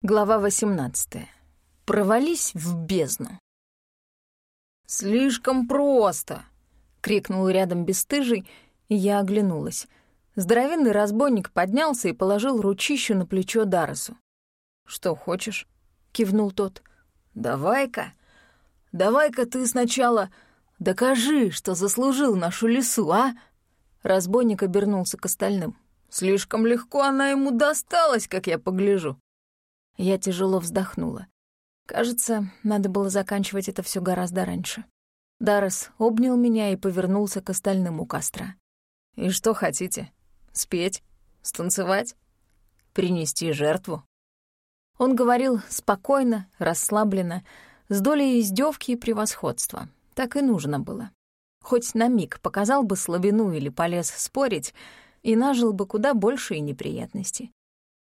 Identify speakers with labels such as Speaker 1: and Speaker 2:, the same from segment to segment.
Speaker 1: Глава 18. Провались в бездну. «Слишком просто!» — крикнул рядом бесстыжий, и я оглянулась. Здоровенный разбойник поднялся и положил ручищу на плечо Даросу. «Что хочешь?» — кивнул тот. «Давай-ка, давай-ка ты сначала докажи, что заслужил нашу лесу, а?» Разбойник обернулся к остальным. «Слишком легко она ему досталась, как я погляжу». Я тяжело вздохнула. Кажется, надо было заканчивать это все гораздо раньше. Даррес обнял меня и повернулся к остальным у костра. «И что хотите? Спеть? Станцевать? Принести жертву?» Он говорил спокойно, расслабленно, с долей издевки и превосходства. Так и нужно было. Хоть на миг показал бы слабину или полез спорить, и нажил бы куда больше неприятностей.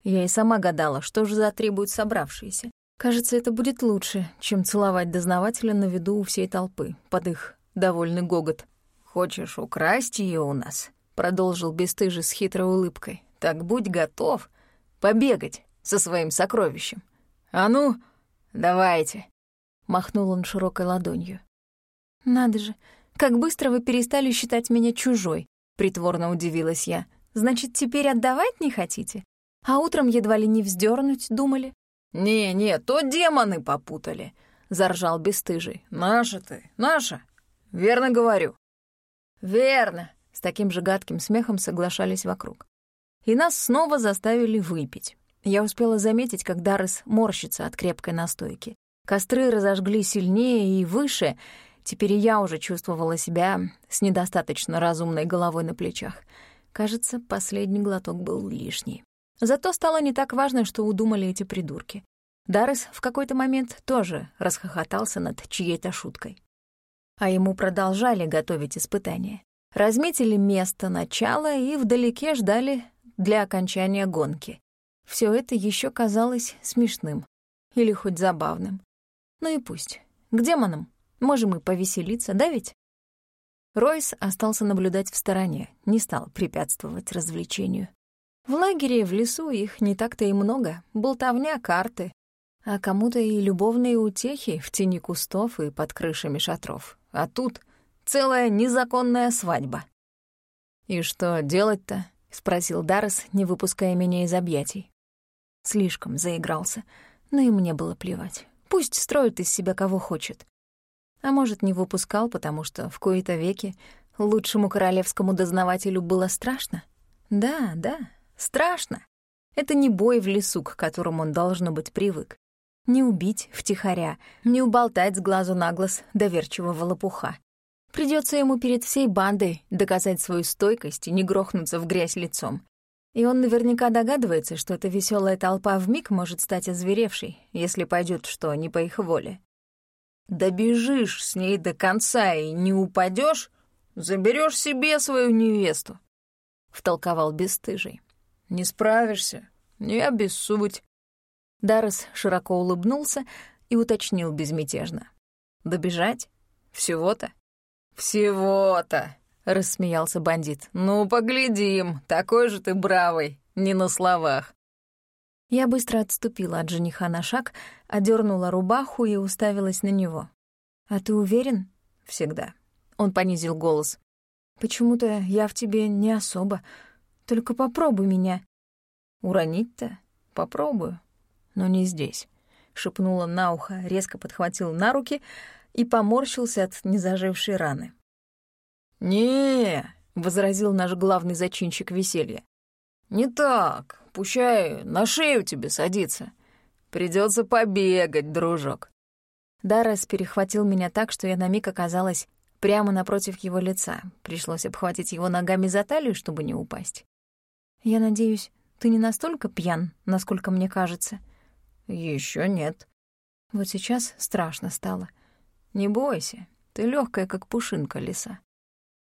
Speaker 1: Я и сама гадала, что же затребуют собравшиеся. Кажется, это будет лучше, чем целовать дознавателя на виду у всей толпы, под их довольный гогот. «Хочешь украсть ее у нас?» — продолжил бесстыжий с хитрой улыбкой. «Так будь готов побегать со своим сокровищем. А ну, давайте!» — махнул он широкой ладонью.
Speaker 2: «Надо же, как быстро вы перестали считать меня чужой!» — притворно удивилась я. «Значит, теперь отдавать не хотите?» А утром едва ли не вздернуть думали.
Speaker 1: «Не-не, то демоны попутали», — заржал бесстыжий. «Наша ты, наша. Верно говорю». «Верно», — с таким же гадким смехом соглашались вокруг. И нас снова заставили выпить. Я успела заметить, как Даррес морщится от крепкой настойки. Костры разожгли сильнее и выше. Теперь я уже чувствовала себя с недостаточно разумной головой на плечах. Кажется, последний глоток был лишний. Зато стало не так важно, что удумали эти придурки. Даррес в какой-то момент тоже расхохотался над чьей-то шуткой. А ему продолжали готовить испытания. Разметили место начала и вдалеке ждали для окончания гонки. Все это еще казалось смешным или хоть забавным. Ну и пусть. К демонам. Можем и повеселиться, да ведь? Ройс остался наблюдать в стороне, не стал препятствовать развлечению. В лагере, в лесу их не так-то и много. Болтовня, карты. А кому-то и любовные утехи в тени кустов и под крышами шатров. А тут целая незаконная свадьба. «И что делать-то?» — спросил Даррес, не выпуская меня из объятий. Слишком заигрался, но и мне было плевать. Пусть строит из себя кого хочет. А может, не выпускал, потому что в кои-то веки лучшему королевскому дознавателю было страшно? Да, да, Страшно. Это не бой в лесу, к которому он, должно быть, привык. Не убить втихаря, не уболтать с глазу на глаз доверчивого лопуха. Придется ему перед всей бандой доказать свою стойкость и не грохнуться в грязь лицом. И он наверняка догадывается, что эта веселая толпа вмиг может стать озверевшей, если пойдет что не по их воле. Добежишь с ней до конца и не упадешь, заберешь себе свою невесту, втолковал бесстыжий. Не справишься, не обессудь». Даррес широко улыбнулся и уточнил безмятежно. «Добежать? Всего-то?» «Всего-то!» — рассмеялся бандит. «Ну, поглядим, такой же ты бравый, не на словах». Я быстро отступила от жениха на шаг, одернула рубаху и уставилась на него. «А ты уверен?» «Всегда». Он понизил голос. «Почему-то я в тебе не особо. Только попробуй меня». «Уронить-то? Попробую. Но не здесь», — шепнула на ухо, резко подхватил на руки и поморщился от незажившей раны. «Не», — возразил наш главный зачинщик веселья. «Не так. Пущай на шею тебе садиться. Придется побегать, дружок». Даррес перехватил меня так, что я на миг оказалась прямо напротив его лица. Пришлось обхватить его ногами за талию, чтобы не упасть. «Я надеюсь, ты не настолько пьян, насколько мне кажется?» Еще нет». Вот сейчас страшно стало. «Не бойся, ты легкая, как пушинка лиса».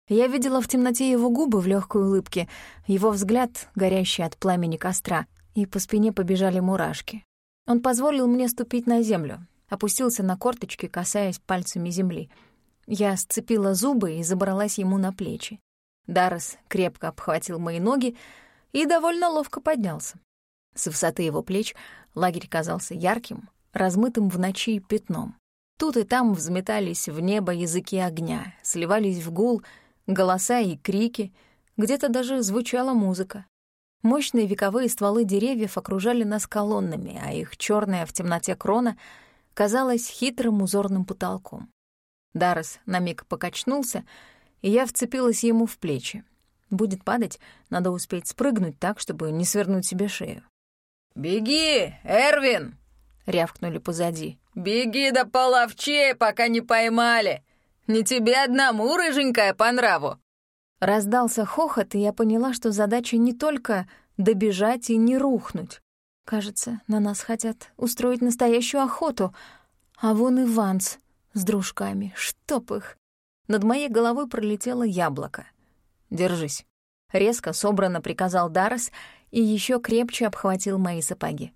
Speaker 1: Я видела в темноте его губы в легкой улыбке, его взгляд, горящий от пламени костра, и по спине побежали мурашки. Он позволил мне ступить на землю, опустился на корточки, касаясь пальцами земли. Я сцепила зубы и забралась ему на плечи. Даррес крепко обхватил мои ноги, и довольно ловко поднялся. С высоты его плеч лагерь казался ярким, размытым в ночи пятном. Тут и там взметались в небо языки огня, сливались в гул голоса и крики, где-то даже звучала музыка. Мощные вековые стволы деревьев окружали нас колоннами, а их черная в темноте крона казалась хитрым узорным потолком. Даррес на миг покачнулся, и я вцепилась ему в плечи. Будет падать, надо успеть спрыгнуть так, чтобы не свернуть себе шею. «Беги, Эрвин!» — рявкнули позади. «Беги до половчей, пока не поймали! Не тебе одному, рыженькая, по нраву!»
Speaker 2: Раздался хохот, и я поняла, что задача не только добежать и не рухнуть. Кажется, на нас хотят устроить настоящую охоту. А вон и Ванс с дружками, чтоб их. Над моей головой пролетело яблоко. «Держись». Резко, собрано приказал Даррес и еще крепче обхватил мои сапоги.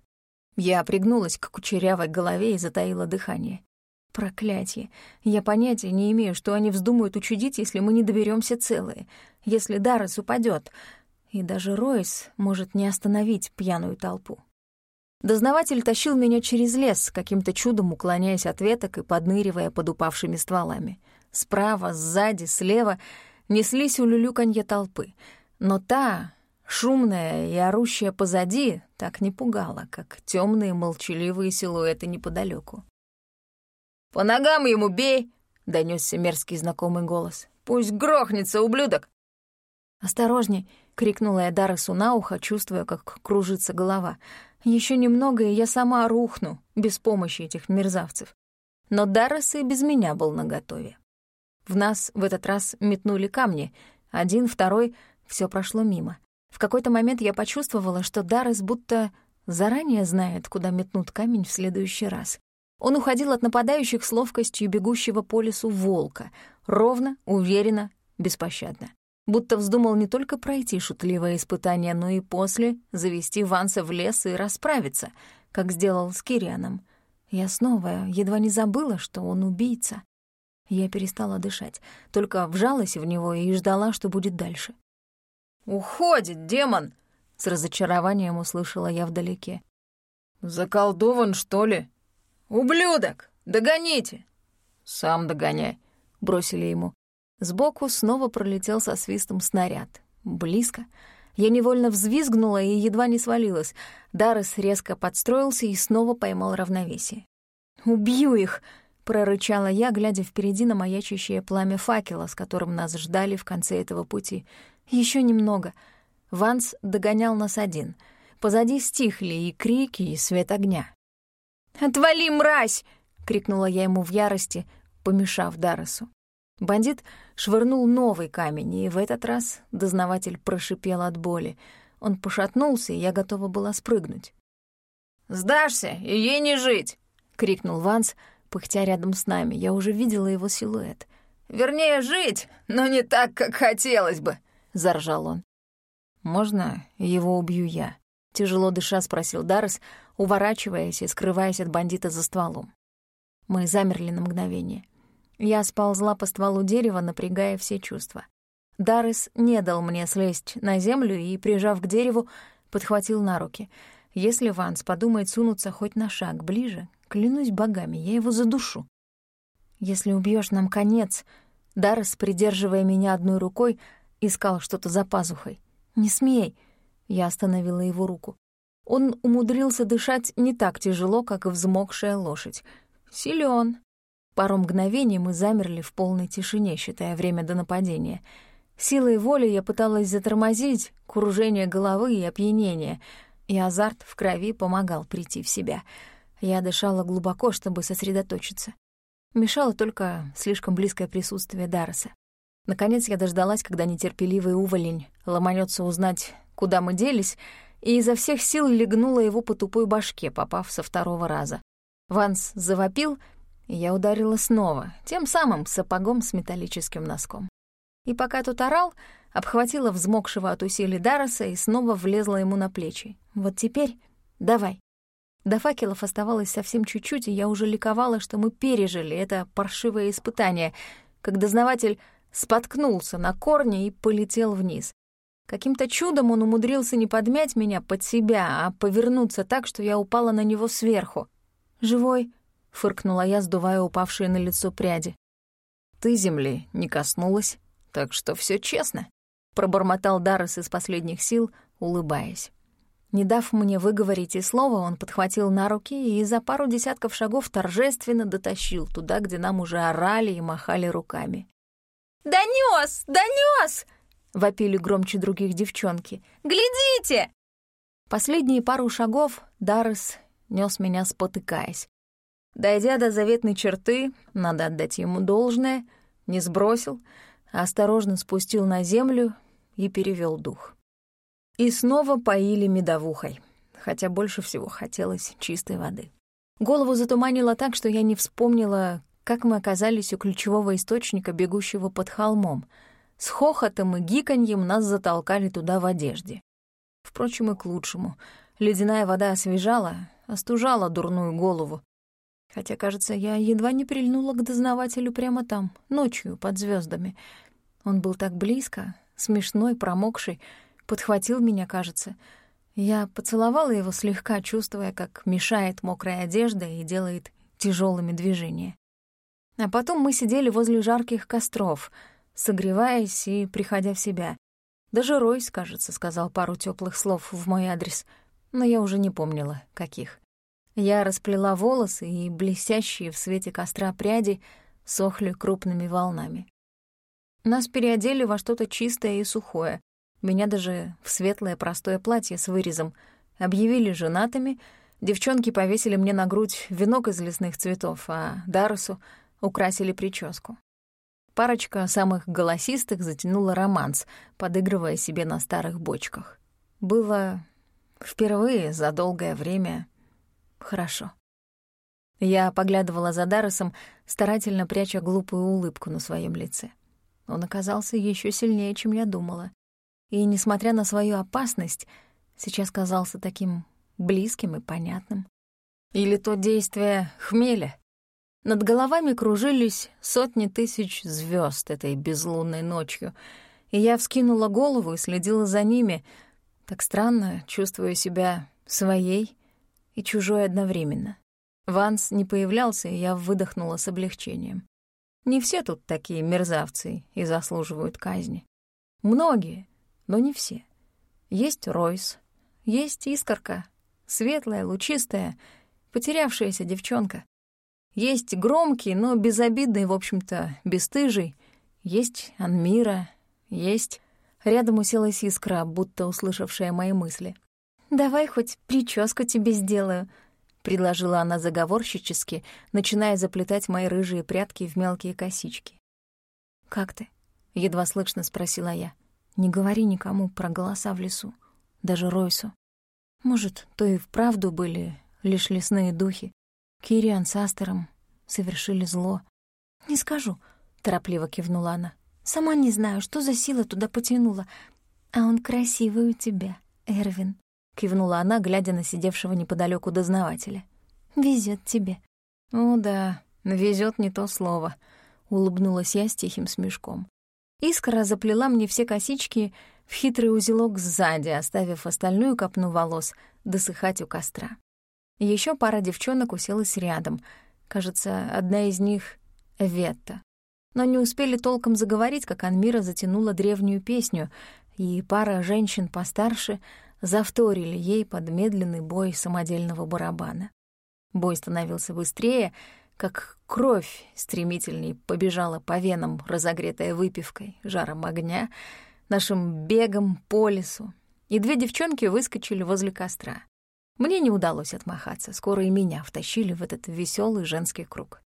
Speaker 2: Я пригнулась к кучерявой голове и затаила дыхание. Проклятие. Я понятия не имею, что они вздумают учудить, если мы не доберемся целые, если Даррес упадет, и даже Ройс может не остановить пьяную толпу. Дознаватель тащил меня через лес, каким-то чудом уклоняясь от веток и подныривая под упавшими стволами. Справа, сзади, слева неслись улюлюканье толпы. Но та, шумная и орущая позади, так не пугала, как темные молчаливые силуэты неподалеку.
Speaker 1: «По ногам ему бей!» — донесся мерзкий знакомый голос. «Пусть грохнется, ублюдок!»
Speaker 2: «Осторожней!» — крикнула я Дарресу на ухо, чувствуя, как кружится голова. Еще немного, и я сама рухну, без помощи этих мерзавцев. Но Даррес и без меня был наготове. В нас в этот раз метнули камни. Один, второй — все прошло мимо. В какой-то момент я почувствовала, что Даррес будто заранее знает, куда метнут камень в следующий раз. Он уходил от нападающих с ловкостью бегущего по лесу волка, ровно, уверенно, беспощадно. Будто вздумал не только пройти шутливое испытание, но и после завести Ванса в лес и расправиться, как сделал с Кирианом. Я снова едва не забыла, что он убийца. Я перестала дышать, только вжалась в него и ждала, что будет дальше.
Speaker 1: «Уходит, демон!» — с разочарованием услышала я вдалеке. «Заколдован, что ли?» «Ублюдок! Догоните!» «Сам догоняй», — бросили ему.
Speaker 2: Сбоку снова пролетел со свистом снаряд. Близко. Я невольно взвизгнула и едва не свалилась. Даррес резко подстроился и снова поймал равновесие. «Убью их!» — прорычала я, глядя впереди на маячащее пламя факела, с которым нас ждали в конце этого пути. Еще немного. Ванс догонял нас один. Позади стихли и крики, и свет огня.
Speaker 1: «Отвали, мразь!»
Speaker 2: — крикнула я ему в ярости, помешав Дарресу. Бандит швырнул новый камень, и в этот раз дознаватель прошипел от боли. Он пошатнулся, и я готова была спрыгнуть.
Speaker 1: «Сдашься, и ей не жить!» — крикнул Ванс, пыхтя рядом с нами. Я уже видела его силуэт. «Вернее, жить, но не так, как хотелось бы!» — заржал он.
Speaker 2: «Можно его убью я?» — тяжело дыша спросил Даррес, уворачиваясь и скрываясь от бандита за стволом. Мы замерли на мгновение. Я сползла по стволу дерева, напрягая все чувства. Даррес не дал мне слезть на землю и, прижав к дереву, подхватил на руки. Если Ванс подумает сунуться хоть на шаг ближе, клянусь богами, я его задушу. Если убьешь нам конец, Даррес, придерживая меня одной рукой, искал что-то за пазухой. «Не смей!» Я остановила его руку. Он умудрился дышать не так тяжело, как взмокшая лошадь. Силён. Пару мгновений мы замерли в полной тишине, считая время до нападения. Силой воли я пыталась затормозить кружение головы и опьянение, и азарт в крови помогал прийти в себя. Я дышала глубоко, чтобы сосредоточиться. Мешало только слишком близкое присутствие Дарреса. Наконец я дождалась, когда нетерпеливый уволень ломанется узнать, куда мы делись, и изо всех сил легнула его по тупой башке, попав со второго раза. Ванс завопил, и я ударила снова, тем самым сапогом с металлическим носком. И пока тот орал, обхватила взмокшего от усилий Дарреса и снова влезла ему на плечи. «Вот теперь давай». До факелов оставалось совсем чуть-чуть, и я уже ликовала, что мы пережили это паршивое испытание, как дознаватель споткнулся на корне и полетел вниз. Каким-то чудом он умудрился не подмять меня под себя, а повернуться так, что я упала на него сверху. «Живой?» — фыркнула я, сдувая упавшие на лицо пряди.
Speaker 1: «Ты земли не коснулась, так что все честно», — пробормотал Даррес из последних сил, улыбаясь.
Speaker 2: Не дав мне выговорить и слова, он подхватил на руки и за пару десятков шагов торжественно дотащил туда, где нам уже орали и махали руками.
Speaker 3: «Донёс! Донёс!» — вопили громче других девчонки. «Глядите!»
Speaker 2: Последние пару шагов Даррес нес меня спотыкаясь. Дойдя до заветной черты, надо отдать ему должное, не сбросил, а осторожно спустил на землю и перевел дух. И снова поили медовухой, хотя больше всего хотелось чистой воды. Голову затуманило так, что я не вспомнила, как мы оказались у ключевого источника, бегущего под холмом. С хохотом и гиканьем нас затолкали туда в одежде. Впрочем, и к лучшему. Ледяная вода освежала, остужала дурную голову. Хотя, кажется, я едва не прильнула к дознавателю прямо там, ночью, под звездами. Он был так близко, смешной, промокший, подхватил меня, кажется. Я поцеловала его слегка, чувствуя, как мешает мокрая одежда и делает тяжелыми движения. А потом мы сидели возле жарких костров, согреваясь и приходя в себя. Даже Ройс, кажется, сказал пару теплых слов в мой адрес, но я уже не помнила, каких. Я расплела волосы, и блестящие в свете костра пряди сохли крупными волнами. Нас переодели во что-то чистое и сухое, меня даже в светлое простое платье с вырезом объявили женатыми, девчонки повесили мне на грудь венок из лесных цветов, а Дарусу украсили прическу. Парочка самых голосистых затянула романс, подыгрывая себе на старых бочках. Было впервые за долгое время хорошо. Я поглядывала за Дарусом, старательно пряча глупую улыбку на своем лице. Он оказался еще сильнее, чем я думала и, несмотря на свою опасность, сейчас казался таким близким и понятным. Или то действие хмеля. Над головами кружились сотни тысяч звезд этой безлунной ночью, и я вскинула голову и следила за ними, так странно, чувствуя себя своей и чужой одновременно. Ванс не появлялся, и я выдохнула с облегчением. Не все тут такие мерзавцы и заслуживают казни. Многие, но не все. Есть Ройс, есть Искорка, светлая, лучистая, потерявшаяся девчонка. Есть громкий, но безобидный, в общем-то, бесстыжий. Есть Анмира, есть... Рядом уселась искра, будто услышавшая мои мысли. «Давай хоть прическу тебе сделаю», — предложила она заговорщически, начиная заплетать мои рыжие прядки в мелкие косички. «Как ты?» — едва слышно спросила я. Не говори никому про голоса в лесу, даже Ройсу. Может, то и вправду были лишь лесные духи. Кириан с Астером совершили зло. «Не скажу», — торопливо кивнула она. «Сама не знаю, что за сила туда потянула. А он красивый у тебя, Эрвин», — кивнула она, глядя на сидевшего неподалеку дознавателя. Везет тебе». «О да, везет не то слово», — улыбнулась я с тихим смешком. Искра заплела мне все косички в хитрый узелок сзади, оставив остальную копну волос досыхать у костра. Еще пара девчонок уселась рядом. Кажется, одна из них — Ветта. Но не успели толком заговорить, как Анмира затянула древнюю песню, и пара женщин постарше завторили ей под медленный бой самодельного барабана. Бой становился быстрее — как кровь стремительней побежала по венам, разогретая выпивкой, жаром огня, нашим бегом по лесу, и две девчонки выскочили возле костра. Мне не удалось отмахаться, скоро и меня втащили в этот веселый женский круг.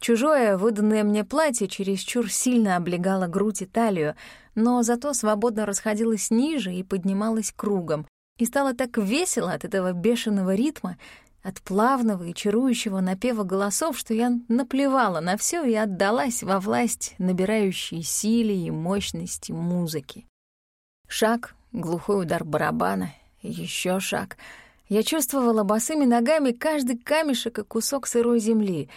Speaker 2: Чужое, выданное мне платье чересчур сильно облегало грудь и талию, но зато свободно расходилось ниже и поднималось кругом, и стало так весело от этого бешеного ритма, от плавного и чарующего напева голосов, что я наплевала на все и отдалась во власть набирающей силе и мощности музыки. Шаг, глухой удар барабана, еще шаг. Я чувствовала босыми ногами каждый камешек и кусок сырой земли,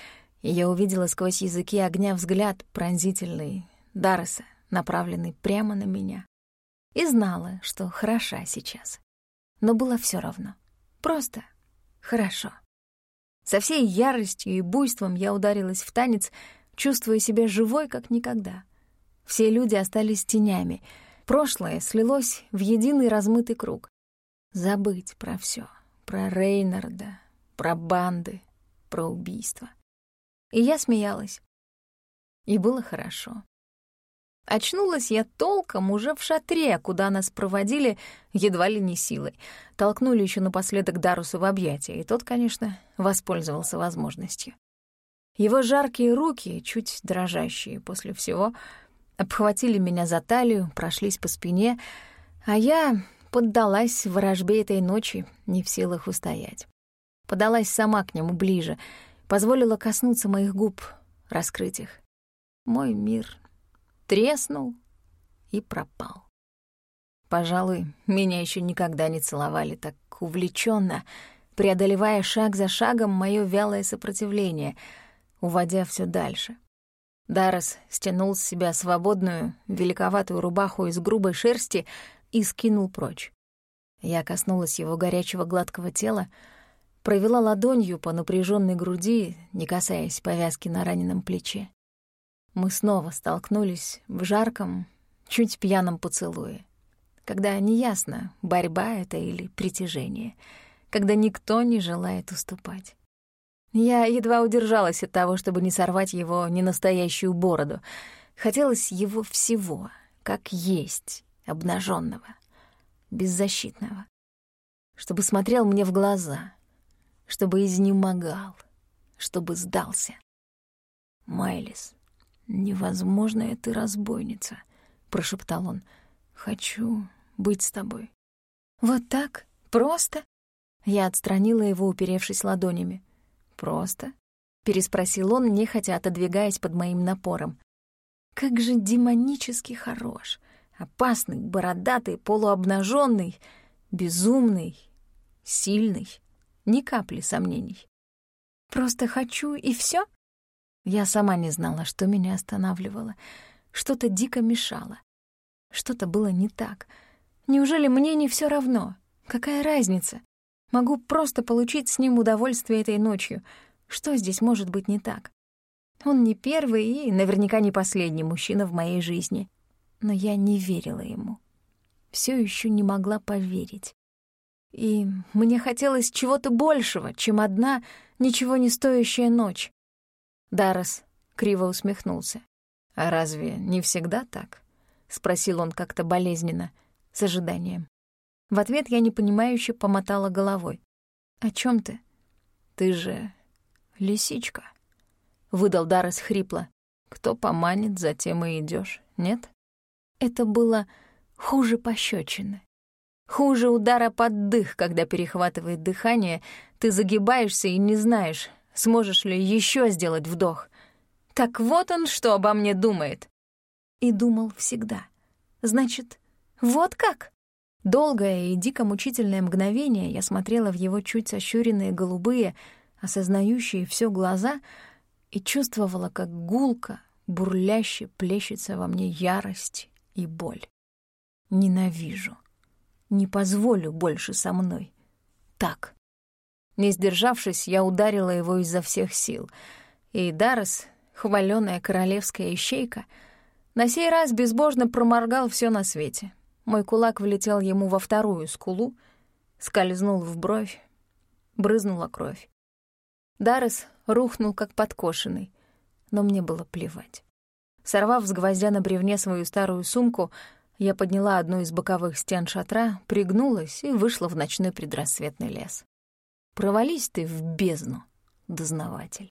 Speaker 2: и я увидела сквозь языки огня взгляд пронзительный Дарреса, направленный прямо на меня. И знала, что хороша сейчас. Но было все равно. Просто хорошо. Со всей яростью и буйством я ударилась в танец, чувствуя себя живой, как никогда. Все люди остались тенями. Прошлое слилось в единый размытый круг. Забыть про все, Про Рейнарда, про банды, про убийство. И я смеялась. И было хорошо. Очнулась я толком уже в шатре, куда нас проводили едва ли не силой. Толкнули еще напоследок Дарусу в объятия, и тот, конечно, воспользовался возможностью. Его жаркие руки, чуть дрожащие после всего, обхватили меня за талию, прошлись по спине, а я поддалась ворожбе этой ночи, не в силах устоять. Подалась сама к нему ближе, позволила коснуться моих губ, раскрыть их. Мой мир треснул и пропал. Пожалуй, меня еще никогда не целовали так увлеченно, преодолевая шаг за шагом мое вялое сопротивление, уводя все дальше. Дарос стянул с себя свободную, великоватую рубаху из грубой шерсти и скинул прочь. Я коснулась его горячего гладкого тела, провела ладонью по напряженной груди, не касаясь повязки на раненом плече мы снова столкнулись в жарком, чуть пьяном поцелуе, когда неясно, борьба это или притяжение, когда никто не желает уступать. Я едва удержалась от того, чтобы не сорвать его ненастоящую бороду. Хотелось его всего, как есть, обнаженного, беззащитного. Чтобы смотрел мне в глаза, чтобы изнемогал, чтобы сдался. Майлис, «Невозможная ты разбойница», — прошептал он. «Хочу быть с тобой». «Вот так? Просто?» Я отстранила его, уперевшись ладонями. «Просто?» — переспросил он, нехотя отодвигаясь под моим напором. «Как же демонически хорош! Опасный, бородатый, полуобнаженный, безумный, сильный, ни капли сомнений. Просто хочу, и все? Я сама не знала, что меня останавливало. Что-то дико мешало. Что-то было не так. Неужели мне не все равно? Какая разница? Могу просто получить с ним удовольствие этой ночью. Что здесь может быть не так? Он не первый и наверняка не последний мужчина в моей жизни. Но я не верила ему. Все еще не могла поверить. И мне хотелось чего-то большего, чем одна ничего не стоящая ночь. Даррес криво усмехнулся. «А разве не всегда так?» — спросил он как-то болезненно, с ожиданием. В ответ я непонимающе помотала головой. «О чем ты?» «Ты же лисичка», — выдал Даррес хрипло. «Кто поманит, затем и идешь, нет?» Это было хуже пощечины. Хуже удара под дых, когда перехватывает дыхание, ты загибаешься и не знаешь, сможешь ли еще сделать вдох. Так вот он что обо мне думает. И думал всегда. Значит, вот как? Долгое и дико мучительное мгновение я смотрела в его чуть сощуренные голубые, осознающие все глаза, и чувствовала, как гулко, бурляще плещется во мне ярость и боль. Ненавижу. Не позволю больше со мной. Так. Не сдержавшись, я ударила его изо всех сил. И Даррес, хвалёная королевская ищейка, на сей раз безбожно проморгал все на свете. Мой кулак влетел ему во вторую скулу, скользнул в бровь, брызнула кровь. Даррес рухнул, как подкошенный, но мне было плевать. Сорвав с гвоздя на бревне свою старую сумку, я подняла одну из боковых стен шатра, пригнулась и вышла в ночной предрассветный лес. Провались ты в бездну, дознаватель.